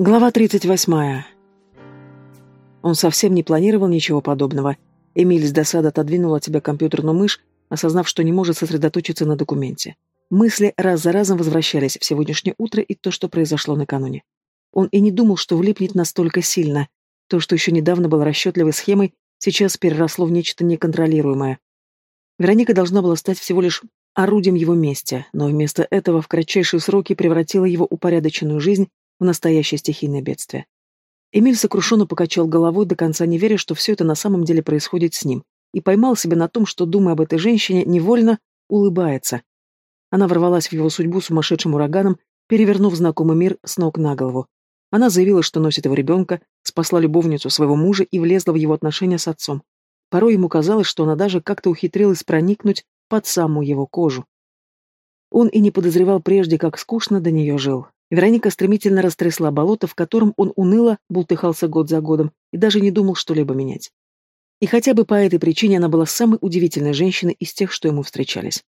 Глава 38. Он совсем не планировал ничего подобного. Эмиль с досады отодвинул от себя компьютерную мышь, осознав, что не может сосредоточиться на документе. Мысли раз за разом возвращались в сегодняшнее утро и то, что произошло накануне. Он и не думал, что влипнет настолько сильно. То, что еще недавно было расчетливой схемой, сейчас переросло в нечто неконтролируемое. Вероника должна была стать всего лишь орудием его мести, но вместо этого в кратчайшие сроки превратила его упорядоченную жизнь в настоящее стихийное бедствие. Эмиль сокрушенно покачал головой, до конца не веря, что все это на самом деле происходит с ним, и поймал себя на том, что, думая об этой женщине, невольно улыбается. Она ворвалась в его судьбу сумасшедшим ураганом, перевернув знакомый мир с ног на голову. Она заявила, что носит его ребенка, спасла любовницу своего мужа и влезла в его отношения с отцом. Порой ему казалось, что она даже как-то ухитрилась проникнуть под самую его кожу. Он и не подозревал прежде, как скучно до нее жил. Вероника стремительно растрясла болото, в котором он уныло бултыхался год за годом и даже не думал что-либо менять. И хотя бы по этой причине она была самой удивительной женщиной из тех, что ему встречались.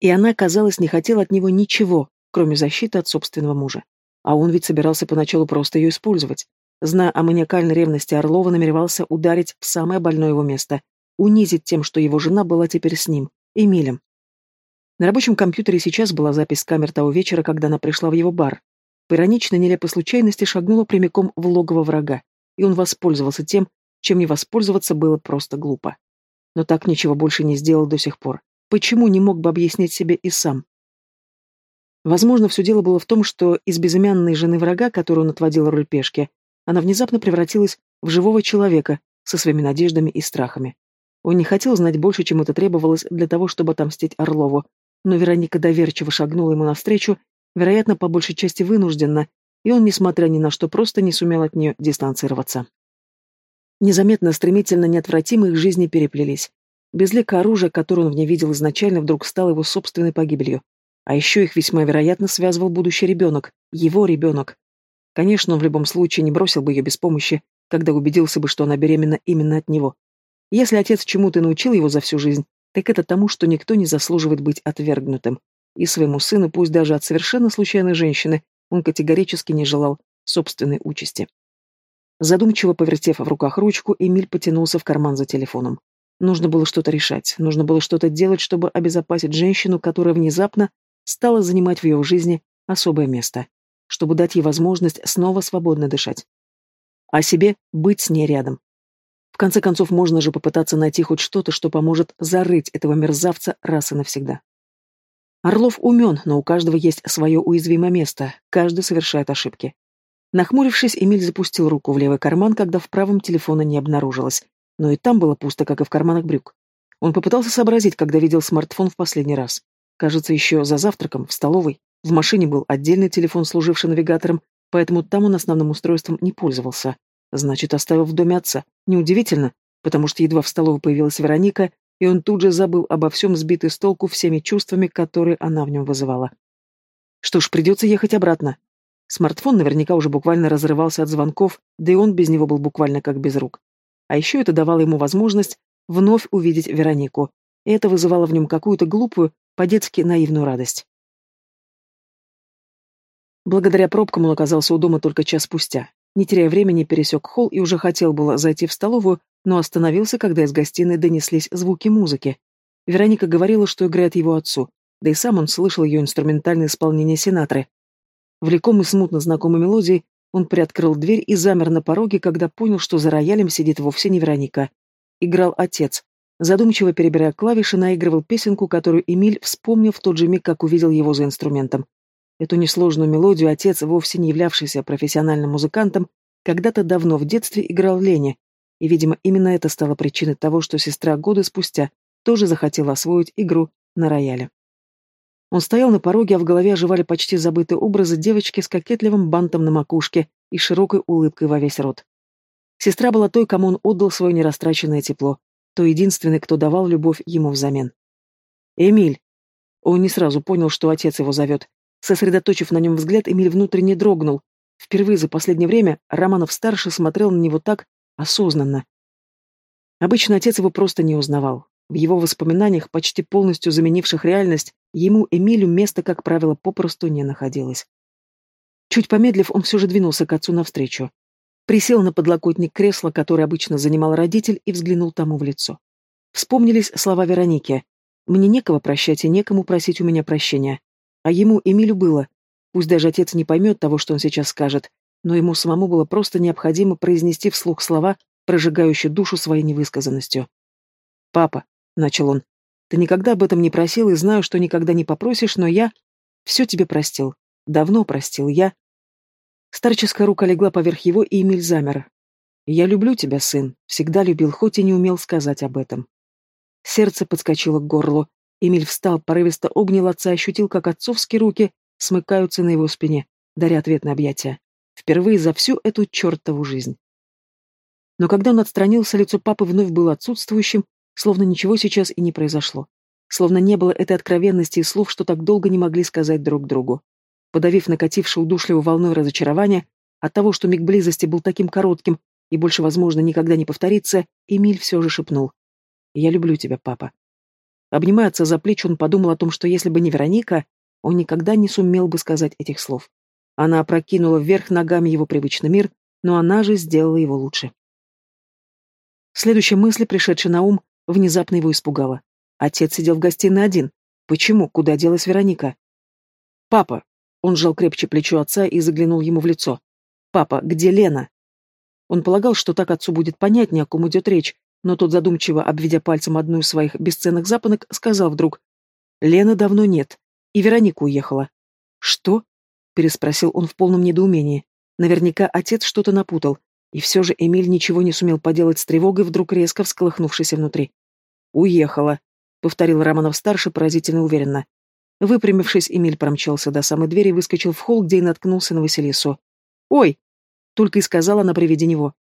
И она, казалось, не хотела от него ничего, кроме защиты от собственного мужа. А он ведь собирался поначалу просто ее использовать. Зная о маниакальной ревности Орлова, намеревался ударить в самое больное его место, унизить тем, что его жена была теперь с ним, Эмилем. На рабочем компьютере сейчас была запись камер того вечера, когда она пришла в его бар. По ироничной нелепой случайности шагнула прямиком в логово врага, и он воспользовался тем, чем не воспользоваться было просто глупо. Но так ничего больше не сделал до сих пор. Почему не мог бы объяснить себе и сам? Возможно, все дело было в том, что из безымянной жены врага, которую он отводил роль пешки, она внезапно превратилась в живого человека со своими надеждами и страхами. Он не хотел знать больше, чем это требовалось для того, чтобы отомстить Орлову, но Вероника доверчиво шагнула ему навстречу вероятно, по большей части вынужденно, и он, несмотря ни на что, просто не сумел от нее дистанцироваться. Незаметно, стремительно, неотвратимо их жизни переплелись. Безликое оружие, которое он в ней видел изначально, вдруг стало его собственной погибелью. А еще их весьма вероятно связывал будущий ребенок, его ребенок. Конечно, он в любом случае не бросил бы ее без помощи, когда убедился бы, что она беременна именно от него. Если отец чему-то научил его за всю жизнь, так это тому, что никто не заслуживает быть отвергнутым. И своему сыну, пусть даже от совершенно случайной женщины, он категорически не желал собственной участи. Задумчиво повертев в руках ручку, Эмиль потянулся в карман за телефоном. Нужно было что-то решать, нужно было что-то делать, чтобы обезопасить женщину, которая внезапно стала занимать в его жизни особое место, чтобы дать ей возможность снова свободно дышать. А себе быть с ней рядом. В конце концов, можно же попытаться найти хоть что-то, что поможет зарыть этого мерзавца раз и навсегда. Орлов умен, но у каждого есть свое уязвимое место, каждый совершает ошибки. Нахмурившись, Эмиль запустил руку в левый карман, когда в правом телефона не обнаружилось, но и там было пусто, как и в карманах брюк. Он попытался сообразить, когда видел смартфон в последний раз. Кажется, еще за завтраком, в столовой. В машине был отдельный телефон, служивший навигатором, поэтому там он основным устройством не пользовался. Значит, оставил в доме отца. Неудивительно, потому что едва в столовой появилась Вероника, и он тут же забыл обо всем, сбитый с толку всеми чувствами, которые она в нем вызывала. Что ж, придется ехать обратно. Смартфон наверняка уже буквально разрывался от звонков, да и он без него был буквально как без рук. А еще это давало ему возможность вновь увидеть Веронику, и это вызывало в нем какую-то глупую, по-детски наивную радость. Благодаря пробкам он оказался у дома только час спустя. Не теряя времени, пересек холл и уже хотел было зайти в столовую, но остановился, когда из гостиной донеслись звуки музыки. Вероника говорила, что играет его отцу, да и сам он слышал ее инструментальное исполнение Синатры. Влекомый смутно знакомой мелодией, он приоткрыл дверь и замер на пороге, когда понял, что за роялем сидит вовсе не Вероника. Играл отец. Задумчиво перебирая клавиши, наигрывал песенку, которую Эмиль вспомнил в тот же миг, как увидел его за инструментом. Эту несложную мелодию отец, вовсе не являвшийся профессиональным музыкантом, когда-то давно в детстве играл Лене, и, видимо, именно это стало причиной того, что сестра годы спустя тоже захотела освоить игру на рояле. Он стоял на пороге, а в голове оживали почти забытые образы девочки с кокетливым бантом на макушке и широкой улыбкой во весь рот. Сестра была той, кому он отдал свое нерастраченное тепло, той единственной, кто давал любовь ему взамен. «Эмиль!» Он не сразу понял, что отец его зовет. Сосредоточив на нем взгляд, Эмиль внутренне дрогнул. Впервые за последнее время Романов-старший смотрел на него так, осознанно. Обычно отец его просто не узнавал. В его воспоминаниях, почти полностью заменивших реальность, ему, Эмилю, места, как правило, попросту не находилось. Чуть помедлив, он все же двинулся к отцу навстречу. Присел на подлокотник кресла, который обычно занимал родитель, и взглянул тому в лицо. Вспомнились слова Вероники. «Мне некого прощать и некому просить у меня прощения». А ему, Эмилю, было. Пусть даже отец не поймет того, что он сейчас скажет, но ему самому было просто необходимо произнести вслух слова, прожигающие душу своей невысказанностью. «Папа», — начал он, — «ты никогда об этом не просил и знаю, что никогда не попросишь, но я все тебе простил. Давно простил. Я...» Старческая рука легла поверх его, и Эмиль замер. «Я люблю тебя, сын. Всегда любил, хоть и не умел сказать об этом». Сердце подскочило к горлу. Эмиль встал, порывисто обнял отца, ощутил, как отцовские руки смыкаются на его спине, даря ответное объятие. Впервые за всю эту чертову жизнь. Но когда он отстранился, лицо папы вновь было отсутствующим, словно ничего сейчас и не произошло. Словно не было этой откровенности и слов, что так долго не могли сказать друг другу. Подавив накатившую удушливую волной разочарования от того, что миг близости был таким коротким и больше, возможно, никогда не повторится, Эмиль все же шепнул. «Я люблю тебя, папа». Обнимая отца за плечи, он подумал о том, что если бы не Вероника, он никогда не сумел бы сказать этих слов. Она опрокинула вверх ногами его привычный мир, но она же сделала его лучше. Следующая мысль, пришедшая на ум, внезапно его испугала. Отец сидел в гостиной один. Почему? Куда делась Вероника? «Папа!» Он сжал крепче плечо отца и заглянул ему в лицо. «Папа, где Лена?» Он полагал, что так отцу будет понятнее, о ком идет речь, но тот, задумчиво обведя пальцем одну из своих бесценных запонок, сказал вдруг. «Лены давно нет. И Вероника уехала». «Что?» — переспросил он в полном недоумении. Наверняка отец что-то напутал, и все же Эмиль ничего не сумел поделать с тревогой, вдруг резко всколыхнувшейся внутри. «Уехала», — повторил Романов-старший поразительно уверенно. Выпрямившись, Эмиль промчался до самой двери и выскочил в холл, где и наткнулся на Василису. «Ой!» — только и сказала она при виде него.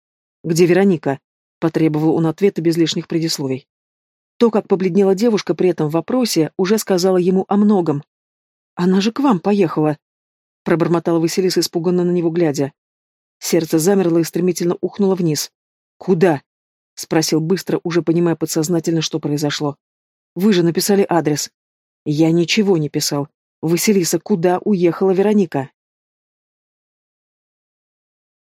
«Где Вероника?» — потребовал он ответа без лишних предисловий. То, как побледнела девушка при этом вопросе, уже сказала ему о многом. «Она же к вам поехала!» — пробормотала Василиса, испуганно на него глядя. Сердце замерло и стремительно ухнуло вниз. «Куда?» — спросил быстро, уже понимая подсознательно, что произошло. «Вы же написали адрес». «Я ничего не писал. Василиса, куда уехала Вероника?»